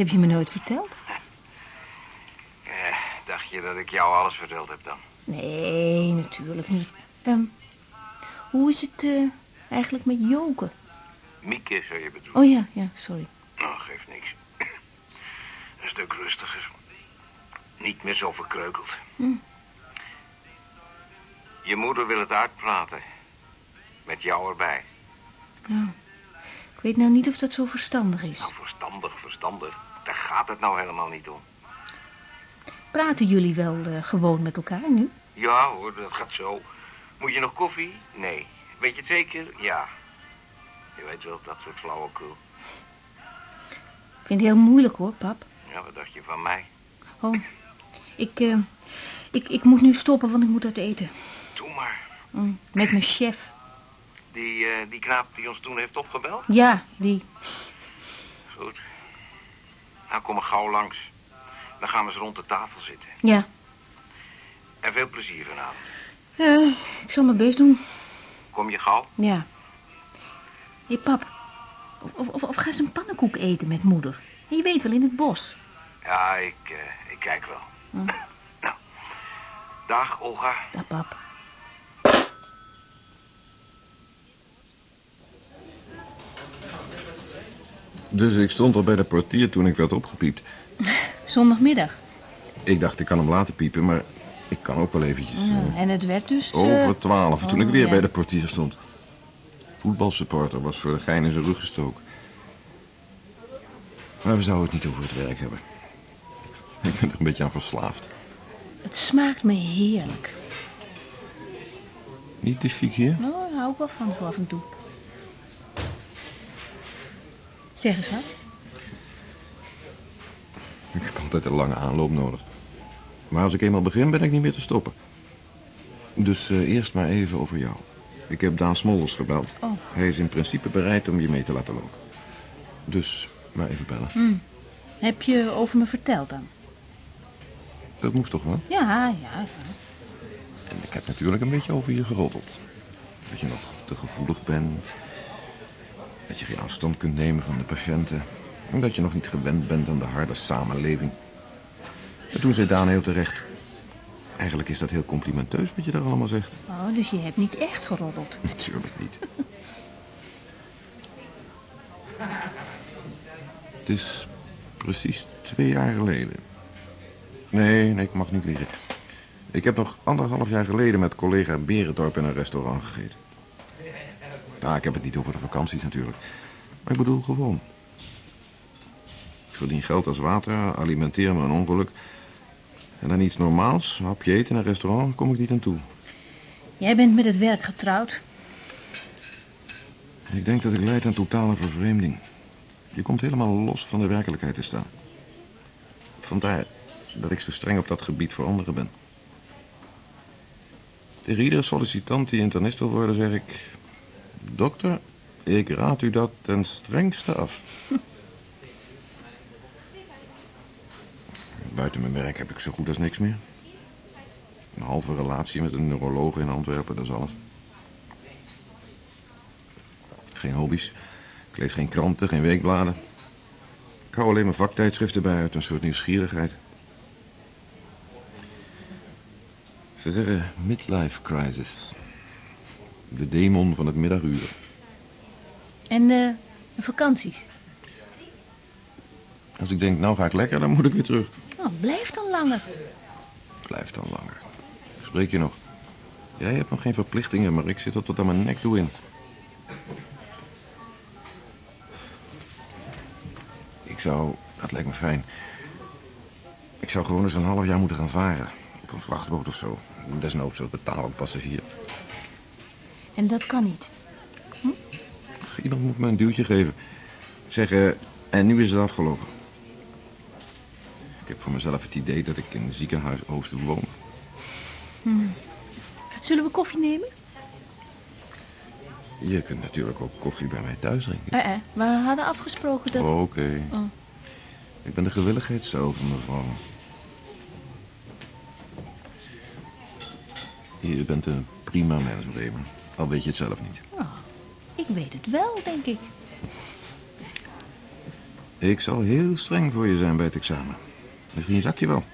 heb je me nooit verteld. Eh, dacht je dat ik jou alles verteld heb dan? Nee, natuurlijk niet. Ehm, hoe is het eh, eigenlijk met Joke? Mieke, zou je bedoelen? Oh ja, ja, sorry. Nou, geeft niks. Een stuk rustiger. Niet meer zo verkreukeld. Hm. Je moeder wil het uitpraten. Met jou erbij. Ja. Ik weet nou niet of dat zo verstandig is. Nou, verstandig, verstandig. Daar gaat het nou helemaal niet om. Praten jullie wel eh, gewoon met elkaar nu? Ja hoor, dat gaat zo. Moet je nog koffie? Nee. Weet je het zeker? Ja. Je weet wel, dat soort flauwekul. Ik vind het heel moeilijk hoor, pap. Ja, wat dacht je van mij? Oh, ik, eh, ik, ik moet nu stoppen, want ik moet uit eten. Doe maar. Mm, met mijn chef. Die, eh, die knaap die ons toen heeft opgebeld? Ja, die. Nou, kom maar gauw langs. Dan gaan we eens rond de tafel zitten. Ja. En veel plezier vanavond. Eh, ik zal mijn best doen. Kom je gauw? Ja. Hé, hey, pap. Of, of, of ga eens een pannenkoek eten met moeder. Je weet wel, in het bos. Ja, ik, eh, ik kijk wel. Hm. Nou. Dag, Olga. Ja, pap. Dus ik stond al bij de portier toen ik werd opgepiept. Zondagmiddag. Ik dacht, ik kan hem laten piepen, maar ik kan ook wel eventjes... Eh, en het werd dus... eh, over twaalf, toen ik oh, weer ja. bij de portier stond. Voetbalsupporter was voor de gein in zijn rug gestoken. Maar we zouden het niet over het werk hebben. Ik ben er een beetje aan verslaafd. Het smaakt me heerlijk. Niet te chic hier? Nou, daar hou ik wel van zo af en toe. Zeg eens wat. Ik heb altijd een lange aanloop nodig. Maar als ik eenmaal begin, ben ik niet meer te stoppen. Dus eh, eerst maar even over jou. Ik heb Daan Smolders gebeld. Oh. Hij is in principe bereid om je mee te laten lopen. Dus maar even bellen. Hm. Heb je over me verteld dan? Dat moest toch wel? Ja, ja. ja. En ik heb natuurlijk een beetje over je geroddeld. Dat je nog te gevoelig bent. Dat je geen afstand kunt nemen van de patiënten. En dat je nog niet gewend bent aan de harde samenleving. En toen zei Daan heel terecht... Eigenlijk is dat heel complimenteus wat je daar allemaal zegt. Oh, dus je hebt niet echt geroddeld. Natuurlijk niet. Het is precies twee jaar geleden. Nee, nee, ik mag niet liegen. Ik heb nog anderhalf jaar geleden met collega Berendorp in een restaurant gegeten. Nou, ik heb het niet over de vakanties natuurlijk. Maar ik bedoel gewoon. Ik verdien geld als water, alimenteer me een ongeluk. En dan iets normaals, een hapje eten in een restaurant, kom ik niet aan toe. Jij bent met het werk getrouwd. Ik denk dat ik leid aan totale vervreemding. Je komt helemaal los van de werkelijkheid te staan. Vandaar dat ik zo streng op dat gebied voor anderen ben. Tegen iedere sollicitant die internist wil worden, zeg ik... Dokter, ik raad u dat ten strengste af. Buiten mijn werk heb ik zo goed als niks meer. Een halve relatie met een neuroloog in Antwerpen, dat is alles. Geen hobby's. Ik lees geen kranten, geen weekbladen. Ik hou alleen mijn vaktijdschriften bij uit een soort nieuwsgierigheid. Ze zeggen midlife crisis. De demon van het middaguur. En eh, vakanties. Als ik denk, nou ga ik lekker, dan moet ik weer terug. Oh, blijf dan langer. Blijf dan langer. Spreek je nog? Jij hebt nog geen verplichtingen, maar ik zit er tot aan mijn nek toe in. Ik zou, dat lijkt me fijn. Ik zou gewoon eens een half jaar moeten gaan varen. Op een vrachtboot of zo. Desnoods als betalend passagier. En dat kan niet. Iemand moet me een duwtje geven. Zeggen, en nu is het afgelopen. Ik heb voor mezelf het idee dat ik in een ziekenhuis Oosten woon. Zullen we koffie nemen? Je kunt natuurlijk ook koffie bij mij thuis drinken. Eh, eh. We hadden afgesproken dat... Oké. Oh. Ik ben de gewilligheid zelf, mevrouw. Je bent een prima mens, Bremen. Al weet je het zelf niet. Oh, ik weet het wel, denk ik. Ik zal heel streng voor je zijn bij het examen. Misschien zak je wel.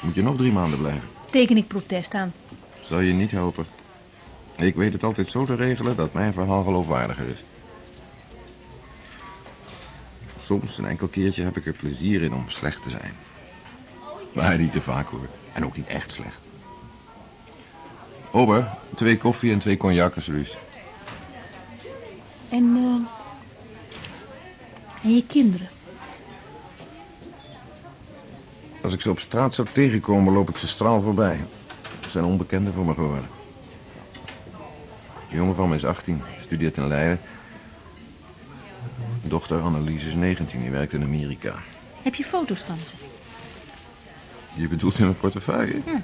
Moet je nog drie maanden blijven. Teken ik protest aan. Zal je niet helpen. Ik weet het altijd zo te regelen dat mijn verhaal geloofwaardiger is. Soms, een enkel keertje, heb ik er plezier in om slecht te zijn. Maar niet te vaak hoor. En ook niet echt slecht. Ober, twee koffie en twee cognac, alsjeblieft. En, eh en je kinderen? Als ik ze op straat zou tegenkomen, loop ik ze straal voorbij. Ze zijn onbekenden voor me geworden. De jongen van me is 18, studeert in Leiden. Dochter Annelies is 19, die werkt in Amerika. Heb je foto's van ze? Je bedoelt in een portefeuille? Ja.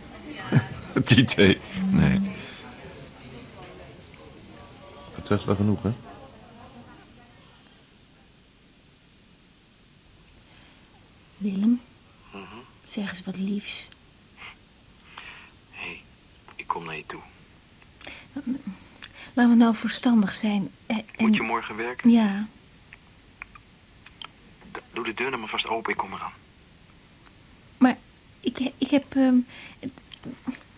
Die twee? Nee. Dat zegt wel genoeg, hè? Willem, Mhm. zeg eens wat liefs. Hé, hey, ik kom naar je toe. Laten we nou verstandig zijn. eh, En, Moet je morgen werken? Ja, Doe de deur nou maar vast open, ik kom eraan. maar ik, ik heb ehm,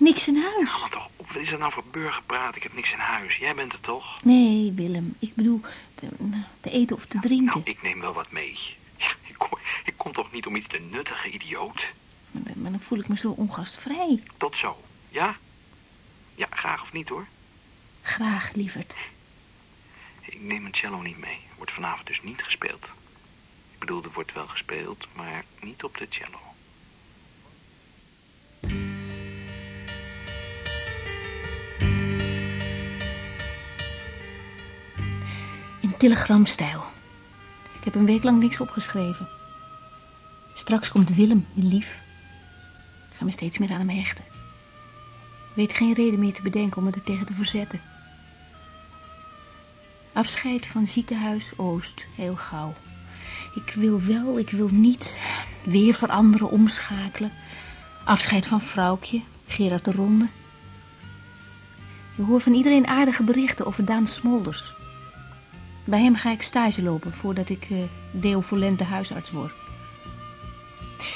niks in huis. Hou toch op, wat is dat nou voor burgerpraat? Ik heb niks in huis. Jij bent er toch? Nee, Willem, ik bedoel te, te eten of te drinken. Nou, ik neem wel wat mee. Ja, ik, kom, ik kom toch niet om iets te nuttigen, idioot? Maar, maar dan voel ik me zo ongastvrij. Tot zo, ja? Ja, graag of niet hoor. Graag, lieverd. Ik neem een cello niet mee. Wordt vanavond dus niet gespeeld. Ik bedoel, er wordt wel gespeeld, maar niet op de cello. Telegramstijl. Ik heb een week lang niks opgeschreven. Straks komt Willem, mijn lief. Ik ga me steeds meer aan hem hechten. Weet geen reden meer te bedenken om me er tegen te verzetten. Afscheid van ziekenhuis Oost, heel gauw. Ik wil wel, ik wil niet. Weer veranderen, omschakelen. Afscheid van vrouwtje, Gerard de Ronde. Je hoort van iedereen aardige berichten over Daan Smolders. Bij hem ga ik stage lopen voordat ik eh deovolente huisarts word.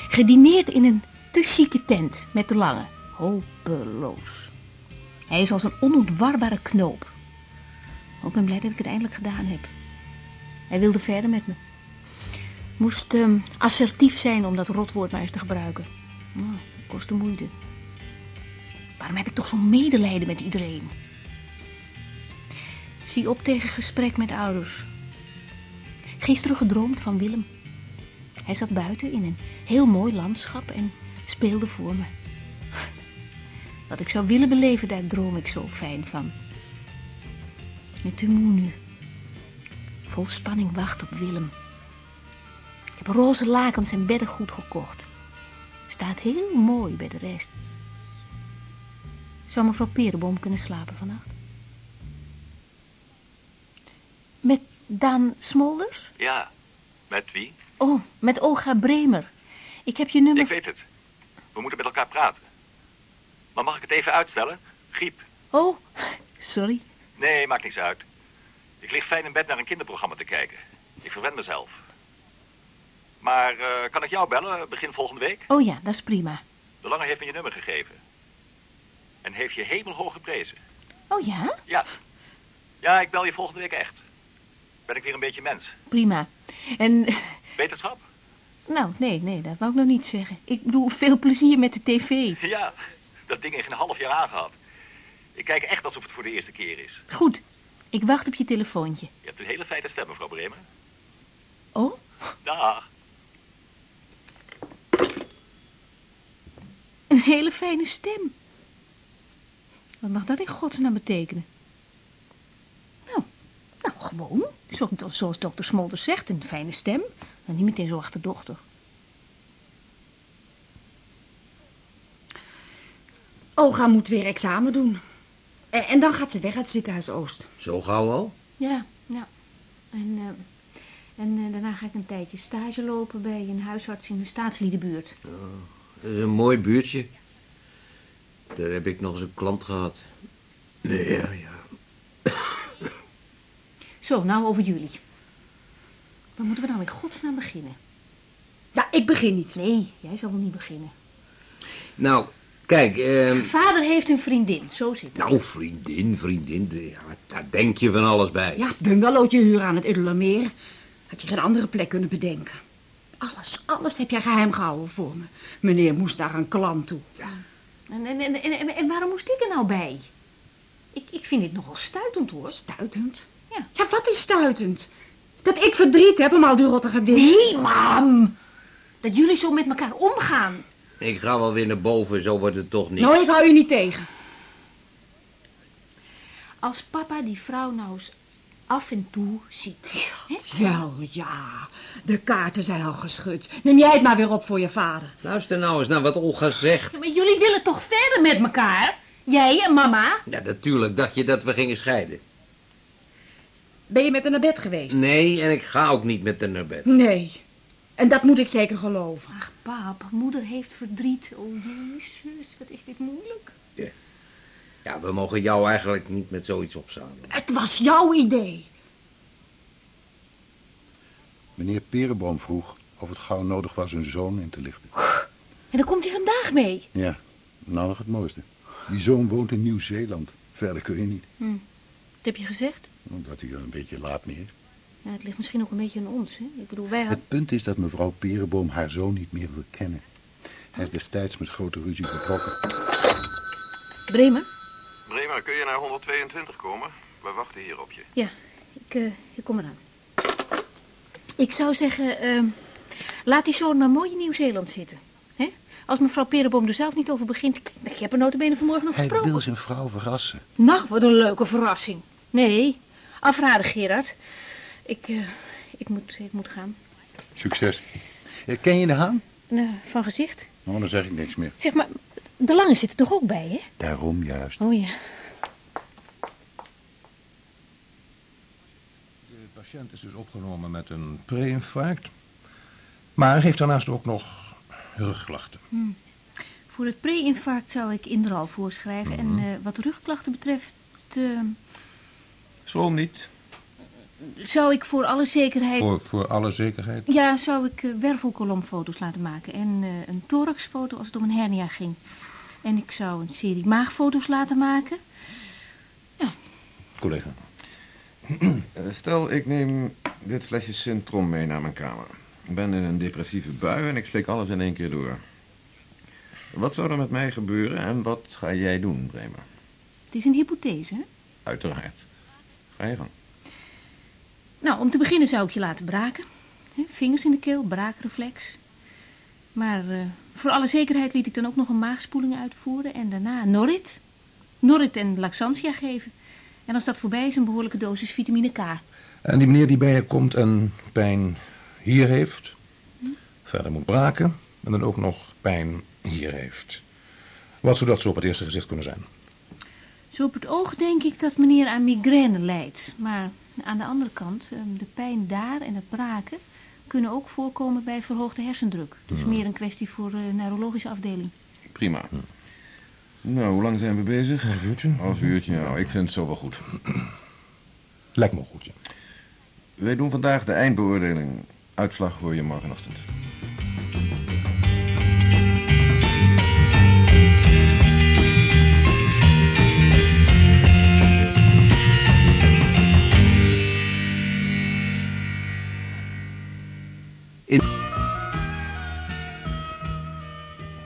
Gedineerd in een te chique tent met de lange. Hopeloos. Hij is als een onontwarbare knoop. Ik ben blij dat ik het eindelijk gedaan heb. Hij wilde verder met me. Moest ehm, assertief zijn om dat rotwoord maar eens te gebruiken. Nou, kostte moeite. Waarom heb ik toch zo'n medelijden met iedereen? Zie op tegen gesprek met ouders. Gisteren gedroomd van Willem. Hij zat buiten in een heel mooi landschap en speelde voor me. Wat ik zou willen beleven, daar droom ik zo fijn van. En te moe nu. Vol spanning wacht op Willem. Ik heb roze lakens en beddengoed gekocht. Staat heel mooi bij de rest. Zou mevrouw Perenboom kunnen slapen vannacht? Met Daan Smolders? Ja, met wie? Oh, met Olga Bremer. Ik heb je nummer... Ik weet het. We moeten met elkaar praten. Maar mag ik het even uitstellen? Griep. Oh, sorry. Nee, maakt niks uit. Ik lig fijn in bed naar een kinderprogramma te kijken. Ik verwend mezelf. Maar eh, kan ik jou bellen begin volgende week? Oh ja, dat is prima. De Lange heeft me je nummer gegeven. En heeft je hemelhoog geprezen. Oh ja? Ja. Ja, ik bel je volgende week echt. Ben ik weer een beetje mens. Prima. En, Wetenschap? nou, nee, nee, dat wou ik nog niet zeggen. Ik bedoel, veel plezier met de tv. Ja, dat ding heeft een half jaar aangehad. Ik kijk echt alsof het voor de eerste keer is. Goed, ik wacht op je telefoontje. Je hebt een hele fijne stem, mevrouw Bremer. Oh, Dag. een hele fijne stem. Wat mag dat in godsnaam betekenen? Nou, gewoon. Zo, zoals dokter Smolders zegt, een fijne stem. Maar niet meteen zo achterdochtig. Olga moet weer examen doen. En, en dan gaat ze weg uit het ziekenhuis Oost. Zo gauw al? Ja, ja. En, eh, en eh, daarna ga ik een tijdje stage lopen bij een huisarts in de staatsliedenbuurt. Dat is een mooi buurtje. Daar heb ik nog eens een klant gehad. Nee, ja, ja. Zo, nou over jullie. Waar moeten we nou in godsnaam beginnen? Ja, ik begin niet. Nee, jij zal wel niet beginnen. Nou, kijk, ehm, Vader heeft een vriendin, zo zit het. nou vriendin, vriendin, de- ja, daar denk je van alles bij. Ja, bungalowtje huren aan het Iddelermeer. Had je geen andere plek kunnen bedenken. Alles, alles heb jij geheim gehouden voor me. Meneer moest naar een klant toe. En, en, en, en, en waarom moest ik er nou bij? Ik, ik vind dit nogal stuitend hoor. Stuitend? Ja. Ja, wat is stuitend? Dat ik verdriet heb om al die rottige dingen. Nee, mam. Dat jullie zo met elkaar omgaan. Ik ga wel weer naar boven, zo wordt het toch niet. Nou, ik hou je niet tegen. Als papa die vrouw nou eens af en toe ziet. Wel, ja. De kaarten zijn al geschud. Neem jij het maar weer op voor je vader. Luister nou eens naar wat Olga zegt. Maar jullie willen toch verder met elkaar? Jij en mama? Ja, natuurlijk dacht je dat we gingen scheiden. Ben je met haar naar bed geweest? Nee, en ik ga ook niet met haar naar bed. Nee. En dat moet ik zeker geloven. Ach, pap, moeder heeft verdriet. Oh, jezus, wat is dit moeilijk. Ja, we mogen jou eigenlijk niet met zoiets opzadelen. Het was jouw idee. Meneer Perenboom vroeg of het gauw nodig was een zoon in te lichten. En dan komt hij vandaag mee. Ja, nou nog het mooiste. Die zoon woont in Nieuw-Zeeland. Verder kun je niet. Wat heb je gezegd? Omdat hij een beetje laat meer. Ja, het ligt misschien ook een beetje aan ons, hè? Ik bedoel, wij. Het punt is dat mevrouw Perenboom haar zoon niet meer wil kennen. Hij is destijds met grote ruzie vertrokken. Bremer? Bremer, kun je naar 122 komen? We wachten hier op je. Ja, ik, eh, ik kom eraan. Ik zou zeggen, ehm, laat die zoon maar mooi in Nieuw-Zeeland zitten. hè? Als mevrouw Perenboom er zelf niet over begint... Ik heb er notabene vanmorgen nog Hij gesproken. wil zijn vrouw verrassen. Nou, wat een leuke verrassing. Nee, afraden Gerard. Ik, eh, ik, moet, ik moet gaan. Succes. Ken je de haan? Nou, van gezicht. Nou, dan zeg ik niks meer. Zeg maar, de lange zit er toch ook bij, hè? Daarom juist. Oh ja. De patiënt is dus opgenomen met een pre-infarct. Maar heeft daarnaast ook nog rugklachten. Voor het pre-infarct zou ik Inderal voorschrijven. En eh, wat rugklachten betreft, eh, Schroom niet. zou ik voor alle zekerheid... Voor, voor alle zekerheid. Ja, zou ik eh, wervelkolomfoto's laten maken. En eh, een thoraxfoto als het om een hernia ging. En ik zou een serie maagfoto's laten maken. Collega. Eh, Stel, ik neem dit flesje Syntrom mee naar mijn kamer. Ik ben in een depressieve bui en ik steek alles in één keer door. Wat zou er met mij gebeuren en wat ga jij doen, Bremer? Het is een hypothese, hè? Uiteraard. Ga je gang. Nou, om te beginnen zou ik je laten braken. Hè, Vingers in de keel, braakreflex. Maar eh, voor alle zekerheid liet ik dan ook nog een maagspoeling uitvoeren. En daarna Norrit. Norrit en Laxantia geven. En als dat voorbij is, een behoorlijke dosis vitamine K. En die meneer die bij je komt en pijn hier heeft, verder moet braken en dan ook nog pijn hier heeft. Wat zou dat zo op het eerste gezicht kunnen zijn? Zo op het oog denk ik dat meneer aan migraine lijdt. Maar aan de andere kant, eh, de pijn daar en het braken kunnen ook voorkomen bij verhoogde hersendruk. Dus meer een kwestie voor de neurologische afdeling. Prima. Nou, hoe lang zijn we bezig? Een uurtje. Half uurtje, nou, ik vind het zo wel goed. Lijkt me goed, ja. Wij doen vandaag de eindbeoordeling. Uitslag voor je morgenochtend.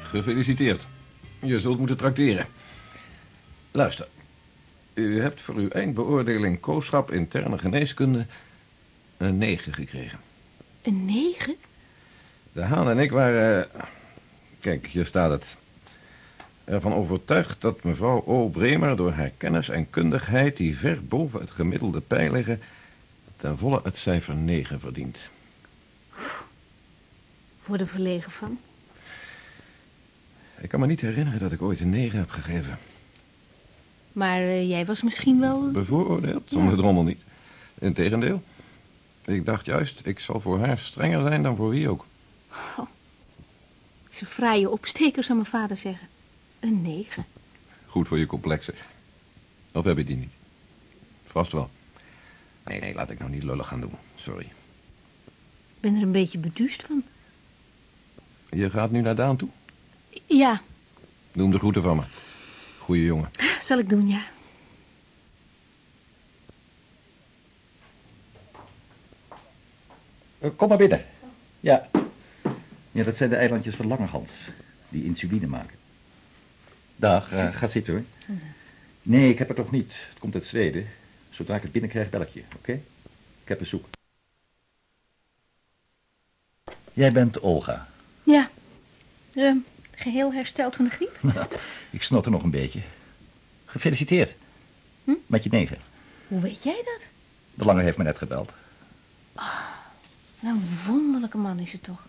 Gefeliciteerd. Je zult moeten trakteren. Luister. U hebt voor uw eindbeoordeling kooschap interne geneeskunde een 9 gekregen. Een negen? De Haan en ik waren... eh, Kijk, hier staat het. Ervan overtuigd dat mevrouw O. Bremer door haar kennis en kundigheid... die ver boven het gemiddelde pijl liggen... ten volle het cijfer 9 verdient. Word er verlegen van. Ik kan me niet herinneren dat ik ooit een 9 heb gegeven. Maar eh, jij was misschien wel... Bevooroordeeld? Zonder drommel niet. Integendeel. Ik dacht juist, ik zal voor haar strenger zijn dan voor wie ook. Ze fraaie opstekers, zou mijn vader zeggen. Een negen. Goed voor je complexen. Of heb je die niet? Vast wel. Nee, nee, laat ik nou niet lullig gaan doen. Sorry. Ik ben er een beetje beduust van. Je gaat nu naar Daan toe? Ja, Doe hem de groeten van me. Goeie jongen. zal ik doen, ja. Eh, Kom maar binnen. Ja. Ja, dat zijn de eilandjes van Langerhans, die insuline maken. Dag, eh, ga zitten hoor. Nee, ik heb het nog niet. Het komt uit Zweden. Zodra ik het binnenkrijg, bel ik je, oké? Ik heb bezoek. Jij bent Olga. Ja. Ehm, geheel hersteld van de griep? Ik snotter nog een beetje. Gefeliciteerd. Hm? Met je neven. Hoe weet jij dat? De Langer heeft me net gebeld. Nou, een wonderlijke man is het toch.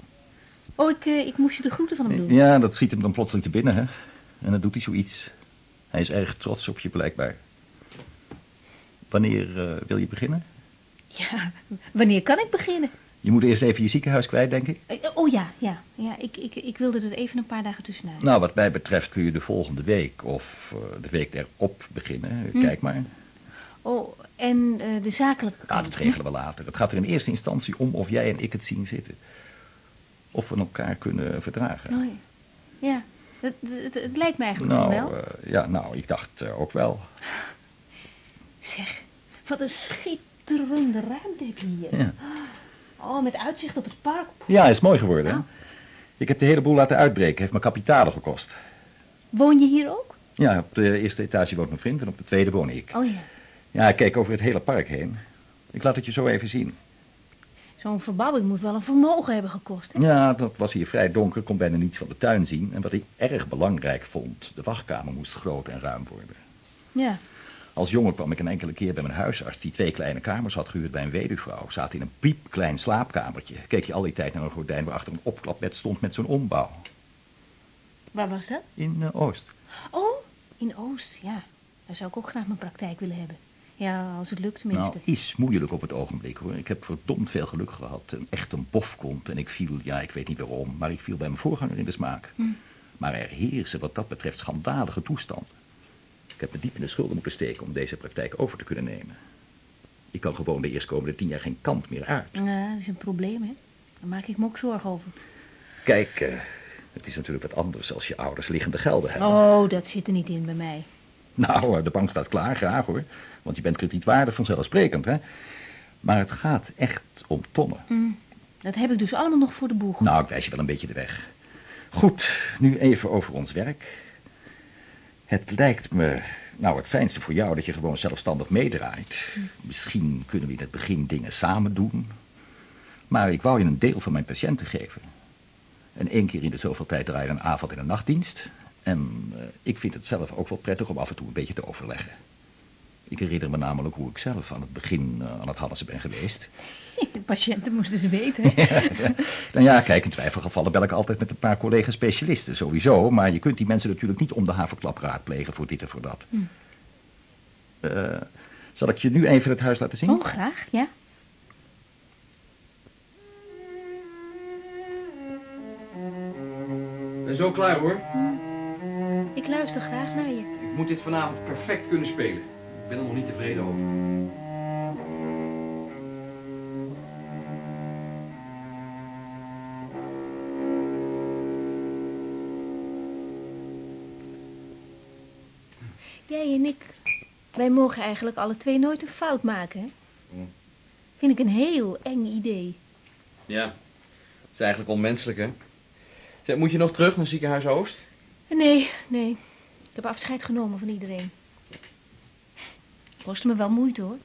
Oh, ik, eh, ik moest je de groeten van hem doen. Ja, dat schiet hem dan plotseling te binnen, hè? En dan doet hij zoiets. Hij is erg trots op je blijkbaar. Wanneer eh, wil je beginnen? Ja, wanneer kan ik beginnen? Je moet eerst even je ziekenhuis kwijt, denk ik. Eh, Oh ja, ja. ja ik, ik, ik wilde er even een paar dagen tussenuit. Nou, wat mij betreft kun je de volgende week of eh, de week erop beginnen. Hm. Kijk maar. Oh, en eh, de zakelijke kant. dat regelen we later. Het gaat er in eerste instantie om of jij en ik het zien zitten. Of we elkaar kunnen verdragen. Oh, ja. ja. Het, het, het lijkt me eigenlijk Nou, wel. ja, nou, ik dacht ook wel. Zeg, wat een schitterende ruimte heb je hier. Ja. Oh, met uitzicht op het park. Ja, is mooi geworden. Nou. Ik heb de hele boel laten uitbreken. Heeft me kapitalen gekost. Woon je hier ook? Ja, op de eerste etage woont mijn vriend en op de tweede woon ik. Oh ja. Ja, ik kijk over het hele park heen. Ik laat het je zo even zien. Zo'n verbouwing moet wel een vermogen hebben gekost. Hè? Ja, dat was hier vrij donker, kon bijna niets van de tuin zien. En wat ik erg belangrijk vond, de wachtkamer moest groot en ruim worden. Ja. Als jongen kwam ik een enkele keer bij mijn huisarts, die twee kleine kamers had gehuurd bij een weduwvrouw. Zaten in een piepklein slaapkamertje. Keek je al die tijd naar een gordijn waarachter een opklapbed stond met zo'n ombouw. Waar was dat? In eh, Oost. Oh, in Oost, ja. Daar zou ik ook graag mijn praktijk willen hebben. Ja, als het lukt tenminste. Nou, is moeilijk op het ogenblik hoor. Ik heb verdomd veel geluk gehad. Een echt een bofkont. En ik viel, ja, ik weet niet waarom, maar ik viel bij mijn voorganger in de smaak. Hm. Maar er heersen wat dat betreft schandalige toestanden. Ik heb me diep in de schulden moeten steken om deze praktijk over te kunnen nemen. Ik kan gewoon de eerstkomende tien jaar geen kant meer uit. Ja, dat is een probleem, hè. Daar maak ik me ook zorgen over. Kijk, eh, het is natuurlijk wat anders als je ouders liggende gelden hebben. Oh, dat zit er niet in bij mij. Nou, eh, de bank staat klaar, graag hoor. Want je bent kredietwaardig vanzelfsprekend, hè. Maar het gaat echt om tonnen. Hm. Dat heb ik dus allemaal nog voor de boeg. Nou, ik wijs je wel een beetje de weg. Goed, nu even over ons werk. Het lijkt me, nou, het fijnste voor jou dat je gewoon zelfstandig meedraait. Misschien kunnen we in het begin dingen samen doen. Maar ik wou je een deel van mijn patiënten geven. En één keer in de zoveel tijd draai je een avond- en een nachtdienst. En eh, ik vind het zelf ook wel prettig om af en toe een beetje te overleggen. Ik herinner me namelijk hoe ik zelf aan het begin eh, aan het Hannessen ben geweest. De patiënten moesten ze weten. hè. Nou ja, kijk, in twijfelgevallen bel ik altijd met een paar collega-specialisten, sowieso. Maar je kunt die mensen natuurlijk niet om de haverklap raadplegen voor dit en voor dat. Hm. Eh, zal ik je nu even het huis laten zien? Oh, graag, ja. ben zo klaar hoor. Ik luister graag naar je. Ik moet dit vanavond perfect kunnen spelen. Ik ben er nog niet tevreden over. Jij en ik, wij mogen eigenlijk alle twee nooit een fout maken, hè? Hm. Vind ik een heel eng idee. Ja, het is eigenlijk onmenselijk hè. Zeg, moet je nog terug naar ziekenhuis Oost? Nee, nee. Ik heb afscheid genomen van iedereen. Kostte me wel moeite, hoor.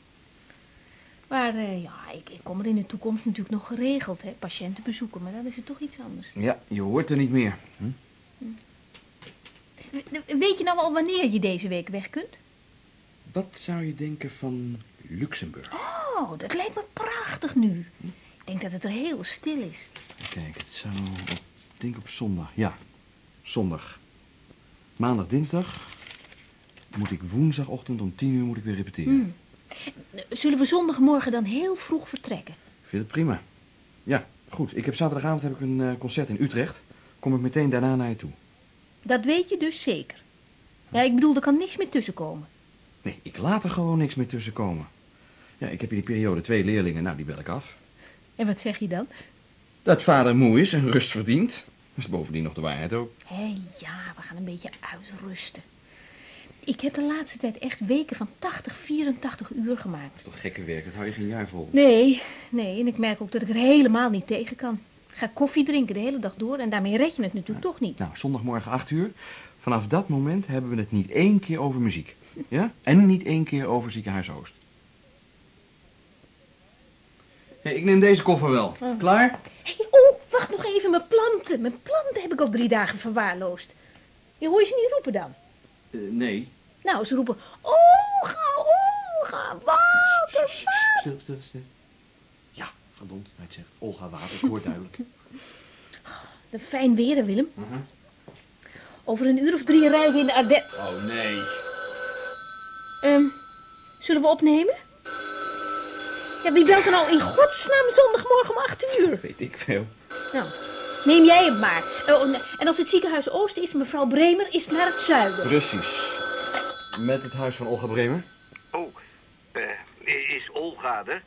Maar eh, ja, ik, ik kom er in de toekomst natuurlijk nog geregeld, hè. Patiënten bezoeken, maar dan is het toch iets anders. Ja, je hoort er niet meer. We- Weet je nou al wanneer je deze week weg kunt? Wat zou je denken van Luxemburg? Oh, dat lijkt me prachtig nu. Ik denk dat het er heel stil is. Kijk, het zou ik denk op zondag. Ja, zondag. Maandag, dinsdag moet ik woensdagochtend om tien uur moet ik weer repeteren. Hmm. Zullen we zondagmorgen dan heel vroeg vertrekken? Ik vind het prima. Ja, goed. Ik heb zaterdagavond heb ik een eh, concert in Utrecht. Kom ik meteen daarna naar je toe. Dat weet je dus zeker. Ja, ik bedoel, er kan niks meer tussenkomen. Nee, ik laat er gewoon niks meer tussen komen. Ja, ik heb in die periode twee leerlingen, nou die bel ik af. En wat zeg je dan? Dat vader moe is en rust verdient. Dat is bovendien nog de waarheid ook. Hé, ja, we gaan een beetje uitrusten. Ik heb de laatste tijd echt weken van 80, 84 uur gemaakt. Dat is toch gekke werk, dat hou je geen jaar vol. Nee, nee, en ik merk ook dat ik er helemaal niet tegen kan. Ik ga koffie drinken de hele dag door en daarmee red je het natuurlijk toch niet. Nou, zondagmorgen 8 uur. Vanaf dat moment hebben we het niet één keer over muziek. Ja? En niet één keer over ziekenhuis Oost. Hé, ik neem deze koffer wel. Oh. Klaar? Hé, oh, wacht nog even, mijn planten. Mijn planten heb ik al drie dagen verwaarloosd. Je hoor je ze niet roepen dan? Eh, nee. Nou, ze roepen, Olga, Olga, water, Stil, stil, stil. Ja, verdomd, hij zegt Olga Water, ik hoor duidelijk. De fijn weer, hè, Willem. Mhm. Over een uur of drie rijden we in de Ardennen. Oh, nee. Ehm, zullen we opnemen? Ja, wie belt er nou in godsnaam zondagmorgen om acht uur? Weet ik veel. Nou, neem jij het maar. Oh. En als het ziekenhuis Oosten is, mevrouw Bremer is naar het zuiden. Precies. Met het huis van Olga Bremer. Oh, eh, is Olga er?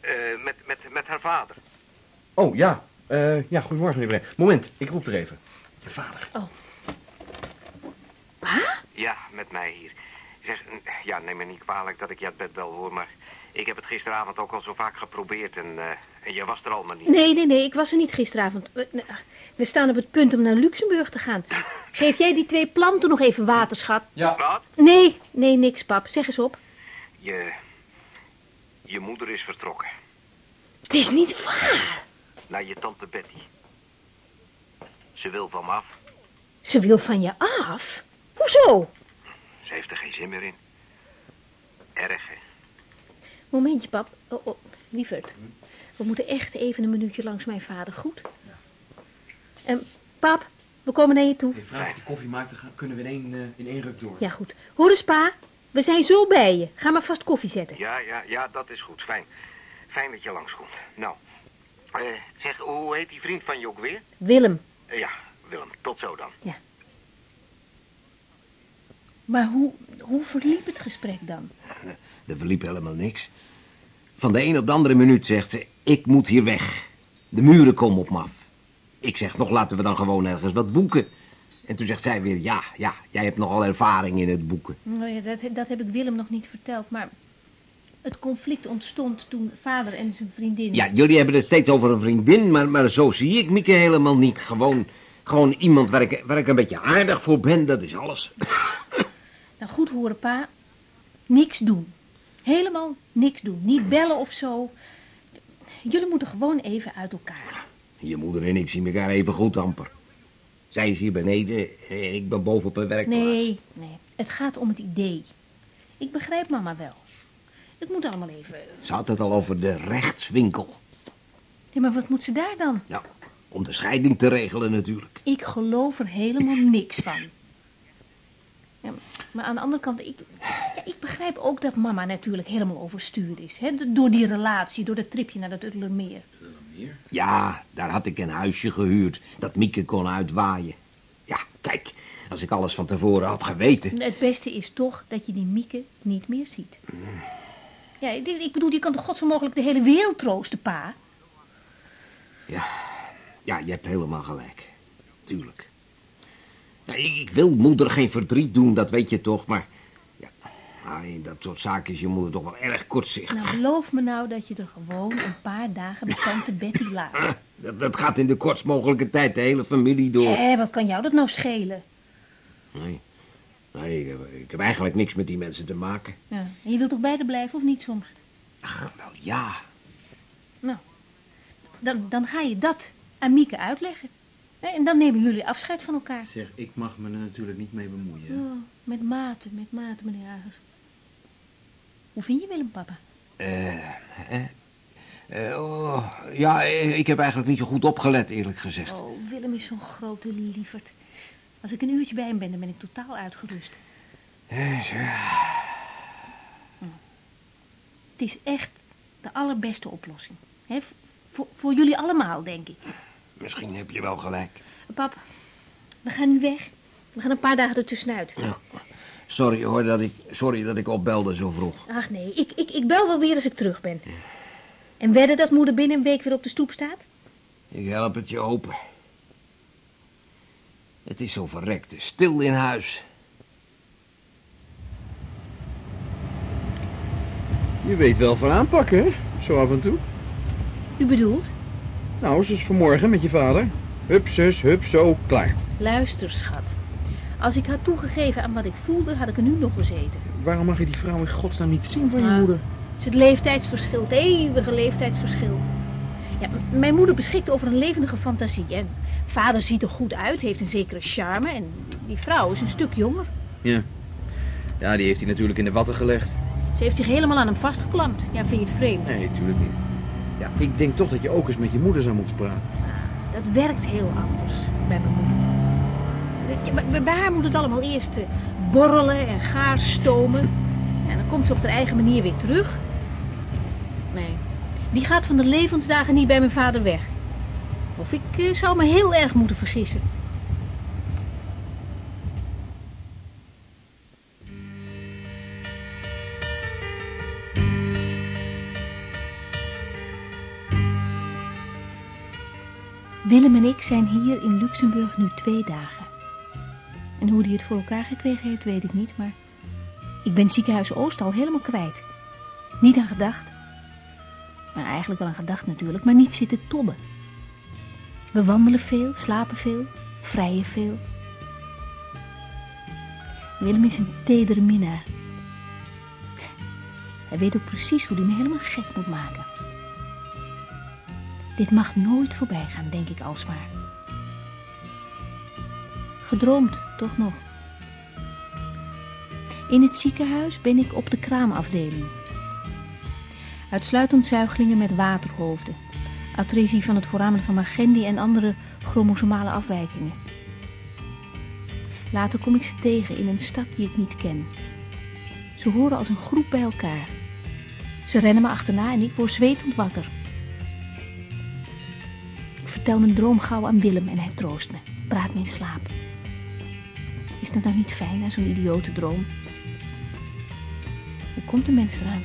Eh, met, met, met haar vader. Oh, ja. Eh, ja, goedemorgen, meneer Bremer. Moment, ik roep er even. Je vader. Pa? Ja, met mij hier. Zeg, ja, neem me niet kwalijk dat ik je uit bed bel hoor, maar ik heb het gisteravond ook al zo vaak geprobeerd en, eh, en je was er al maar niet. Nee, nee, nee, ik was er niet gisteravond. We, we staan op het punt om naar Luxemburg te gaan. Geef jij die twee planten nog even water, schat? Ja. Wat? Nee, nee, niks, pap. Zeg eens op. Je, je moeder is vertrokken. Het is niet waar. Naar je tante Betty. Ze wil van me af. Ze wil van je af? Hoezo? Ze heeft er geen zin meer in. Erg, hè? Momentje, pap. Oh, oh, lieverd. We moeten echt even een minuutje langs mijn vader, goed? En pap, we komen naar je toe. Hey, vraag of die koffie maakt, dan kunnen we in één, eh, in één ruk door. Ja, goed. Hoor eens, pa. We zijn zo bij je. Ga maar vast koffie zetten. Ja, ja, ja, dat is goed. Fijn. Fijn dat je langskomt. Nou, eh, zeg, hoe heet die vriend van je ook weer? Willem. Eh, ja, Willem. Tot zo dan. Maar hoe, hoe verliep het gesprek dan? Er verliep helemaal niks. Van de een op de andere minuut zegt ze, ik moet hier weg. De muren komen op me af. Ik zeg nog, laten we dan gewoon ergens wat boeken. En toen zegt zij weer, ja, ja, jij hebt nogal ervaring in het boeken. Nou ja, dat, dat heb ik Willem nog niet verteld, maar het conflict ontstond toen vader en zijn vriendin... Ja, jullie hebben het steeds over een vriendin, maar, maar zo zie ik Mieke helemaal niet. Gewoon, gewoon iemand waar ik, waar ik een beetje aardig voor ben, dat is alles. Nou, goed horen, pa. Niks doen. Helemaal niks doen. Niet bellen of zo. Jullie moeten gewoon even uit elkaar. Je moeder en ik zien elkaar even goed amper. Zij is hier beneden en ik ben boven op een werkplaats. Nee, nee. Het gaat om het idee. Ik begrijp mama wel. Het moet allemaal even... Ze had het al over de rechtswinkel. Ja, maar wat moet ze daar dan? Nou, om de scheiding te regelen natuurlijk. Ik geloof er helemaal niks van. Ja, maar aan de andere kant, ik, ik begrijp ook dat mama natuurlijk helemaal overstuurd is. Hè? Door die relatie, door dat tripje naar het Uttermermeer. Ja, daar had ik een huisje gehuurd dat Mieke kon uitwaaien. Ja, kijk, als ik alles van tevoren had geweten. Het beste is toch dat je die Mieke niet meer ziet. Ja, ik, bedoel, je kan toch god zo mogelijk de hele wereld troosten, pa? Ja, ja, je hebt helemaal gelijk. Tuurlijk. Ja, ik, ik wil moeder geen verdriet doen, dat weet je toch, maar... Nou, in dat soort zaken is je moeder toch wel erg kortzichtig. Nou, geloof me nou dat je er gewoon een paar dagen bij tante Betty laat. Dat, dat gaat in de kortst mogelijke tijd de hele familie door. Hé, wat kan jou dat nou schelen? Nee, nee ik, heb, ik heb eigenlijk niks met die mensen te maken. Ja. En je wilt toch beide blijven, of niet soms? Ach, wel ja. Dan, dan ga je dat aan Mieke uitleggen. En dan nemen jullie afscheid van elkaar. Zeg, ik mag me er natuurlijk niet mee bemoeien. Oh, met mate, met mate, meneer Agers. Hoe vind je Willem, papa? Eh, eh, oh, ja, eh, ik heb eigenlijk niet zo goed opgelet, eerlijk gezegd. Oh, Willem is zo'n grote lieverd. Als ik een uurtje bij hem ben, dan ben ik totaal uitgerust. Eh, zo. Het is echt de allerbeste oplossing. Hè, voor jullie allemaal, denk ik. Misschien heb je wel gelijk. Pap, we gaan nu weg. We gaan een paar dagen ertussenuit. Ja. Sorry hoor, dat ik, sorry dat ik opbelde zo vroeg. Ach nee, ik, ik, ik bel wel weer als ik terug ben. En wedden dat moeder binnen een week weer op de stoep staat? Ik help het je open. Het is zo verrekte stil in huis. Je weet wel van aanpakken, hè? Zo af en toe. U bedoelt? Nou, zoals vanmorgen met je vader. Hup, zus, hup, zo, klaar. Luister, schat. Als ik had toegegeven aan wat ik voelde, had ik er nu nog gezeten. Waarom mag je die vrouw in godsnaam niet zien van je Ah. moeder? Het is het leeftijdsverschil, het eeuwige leeftijdsverschil. Ja, mijn moeder beschikt over een levendige fantasie. En vader ziet er goed uit, heeft een zekere charme. En die vrouw is een stuk jonger. Ja. Ja, die heeft hij natuurlijk in de watten gelegd. Ze heeft zich helemaal aan hem vastgeklampt. Ja, vind je het vreemd? Nee, natuurlijk niet. Ja, ik denk toch dat je ook eens met je moeder zou moeten praten. Dat werkt heel anders bij mijn moeder. Bij haar moet het allemaal eerst eh, borrelen en gaar stomen. En dan komt ze op haar eigen manier weer terug. Nee, die gaat van de levensdagen niet bij mijn vader weg. Of ik eh, zou me heel erg moeten vergissen. Willem en ik zijn hier in Luxemburg nu twee dagen. En hoe hij het voor elkaar gekregen heeft, weet ik niet, maar ik ben ziekenhuis Oost al helemaal kwijt. Niet aan gedacht. Maar eigenlijk wel aan gedacht natuurlijk, maar niet zitten tobben. We wandelen veel, slapen veel, vrijen veel. Willem is een tedere minnaar. Hij weet ook precies hoe hij me helemaal gek moet maken. Dit mag nooit voorbij gaan, denk ik alsmaar. Gedroomd, toch nog. In het ziekenhuis ben ik op de kraamafdeling. Uitsluitend zuigelingen met waterhoofden. Atresie van het foramen van Magendie en andere chromosomale afwijkingen. Later kom ik ze tegen in een stad die ik niet ken. Ze horen als een groep bij elkaar. Ze rennen me achterna en ik word zwetend wakker. Ik vertel mijn droom gauw aan Willem en hij troost me, praat me in slaap. Is dat nou niet fijn na zo'n idiote droom? Hoe komt de mens eraan?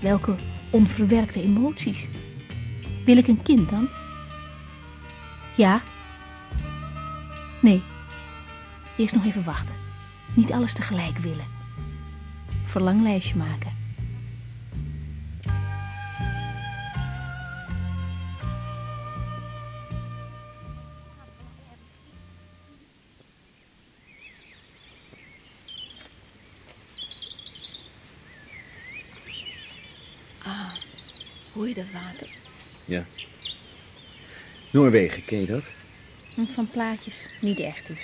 Welke onverwerkte emoties? Wil ik een kind dan? Ja? Nee. Eerst nog even wachten. Niet alles tegelijk willen. Verlanglijstje maken. Dat water? Ja. Noorwegen, ken je dat? Hm, Van plaatjes. Niet echt dus.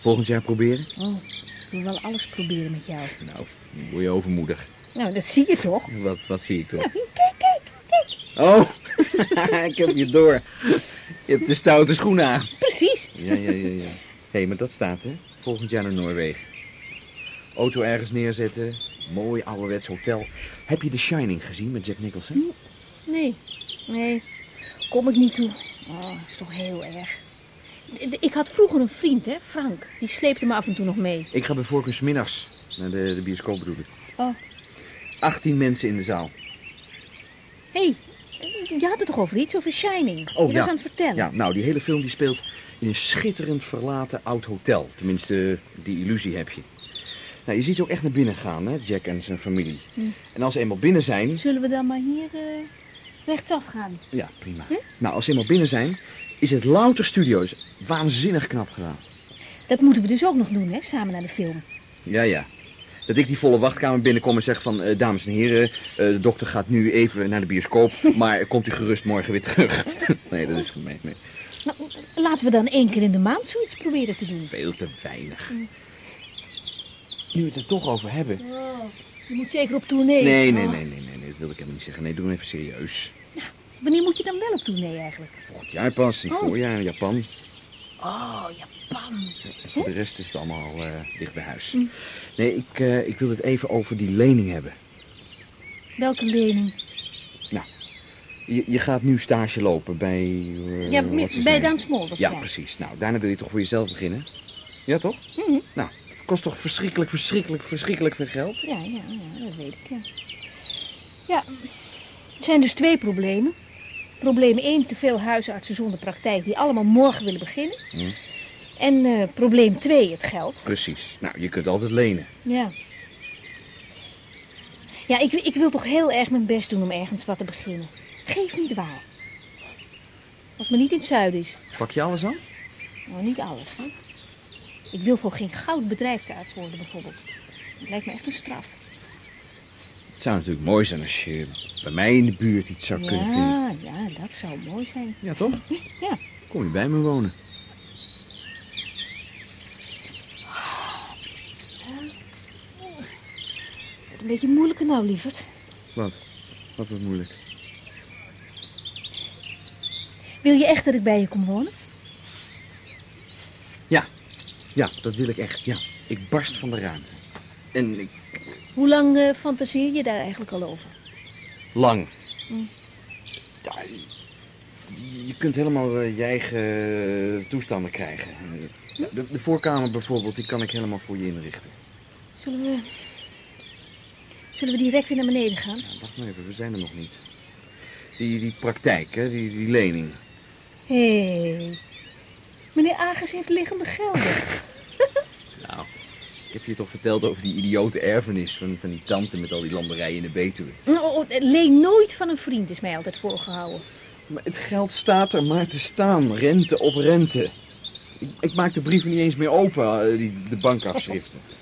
Volgend jaar proberen? Oh, ik wil wel alles proberen met jou. Nou, dan word je overmoedig. Nou, dat zie je toch? Wat, wat zie ik toch? Ja, kijk, kijk, kijk. Oh, ik heb je door. Je hebt de stoute schoenen aan. Precies. Ja, ja, ja, ja. Hé, hey, maar dat staat, hè? Volgend jaar naar Noorwegen. Auto ergens neerzetten. Mooi ouderwets hotel. Heb je The Shining gezien met Jack Nicholson? Nee, nee. Kom ik niet toe. Oh, dat is toch heel erg. Ik had vroeger een vriend, hè, Frank. Die sleepte me af en toe nog mee. Ik ga bij voorkeur middags naar de, de bioscoop bedoel ik. Oh. 18 mensen in de zaal. Hé, hey, je had het toch over iets, over Shining? Oh, je ja. was aan het vertellen. Ja, nou, die hele film die speelt in een schitterend verlaten oud hotel. Tenminste, die illusie heb je. Nou, je ziet ze ook echt naar binnen gaan, hè, Jack en zijn familie. Hm. En als ze eenmaal binnen zijn... Zullen we dan maar hier eh, rechtsaf gaan? Ja, prima. Hm? Nou, als ze eenmaal binnen zijn, is het louter studio's. Waanzinnig knap gedaan. Dat moeten we dus ook nog doen, hè, samen naar de film. Ja, ja. Dat ik die volle wachtkamer binnenkom en zeg van... eh, dames en heren, eh, de dokter gaat nu even naar de bioscoop... maar komt u gerust morgen weer terug. nee, dat is gemeen. Nee. Nou, laten we dan één keer in de maand zoiets proberen te doen. Veel te weinig. Nu we het er toch over hebben... Je moet zeker op tournee. Nee, nee, Oh, nee, nee, nee, nee, dat wil ik helemaal niet zeggen. Nee, doe hem even serieus. Wanneer moet je dan wel op tournee eigenlijk? Volgend jaar pas, in Oh. voorjaar in Japan. Oh, Japan. En voor de rest is het allemaal eh, dicht bij huis. Hm. Nee, ik, eh, ik wil het even over die lening hebben. Welke lening? Je, je gaat nu stage lopen bij... eh, ja, bij naam? Dan Ja, waarschijnlijk. precies. Nou, daarna wil je toch voor jezelf beginnen? Ja, toch? Mhm. Nou, kost toch verschrikkelijk, verschrikkelijk, verschrikkelijk veel geld? Ja, ja, ja, dat weet ik, ja. Ja, er zijn dus twee problemen. Probleem 1, te veel huisartsen zonder praktijk die allemaal morgen willen beginnen. En eh, probleem 2, het geld. Precies. Nou, je kunt altijd lenen. Ja. Ja, ik, ik wil toch heel erg mijn best doen om ergens wat te beginnen. Geef niet waar. Als het maar niet in het zuiden is. Pak je alles aan? Nou, niet alles, hè. Ik wil voor geen goud bedrijfsarts worden, bijvoorbeeld. Dat lijkt me echt een straf. Het zou natuurlijk mooi zijn als je bij mij in de buurt iets zou kunnen vinden. Ja, ja, dat zou mooi zijn. Ja, toch? Ja. Kom je bij me wonen? Het een beetje moeilijker nou, lieverd. Wat? Wat wordt moeilijk? Wil je echt dat ik bij je kom wonen? Ja, dat wil ik echt. Ja. Ik barst van de ruimte. En ik... Hoe lang eh, fantaseer je daar eigenlijk al over? Lang. Mm. Ja, je- kunt helemaal eh, je eigen toestanden krijgen. De, de voorkamer bijvoorbeeld, die kan ik helemaal voor je inrichten. Zullen we... Zullen we direct weer naar beneden gaan? Ja, wacht maar even, we zijn er nog niet. Die, die praktijk, hè, die, die lening. Hé. Hey. Meneer Agers heeft liggende gelden. Nou, ik heb je toch verteld over die idiote erfenis van, van die tante met al die landerijen in de Betuwe. Oh, oh, leen nooit van een vriend, is mij altijd voorgehouden. Maar het geld staat er maar te staan, rente op rente. Ik, ik maak de brieven niet eens meer open, eh, die, de bankafschriften.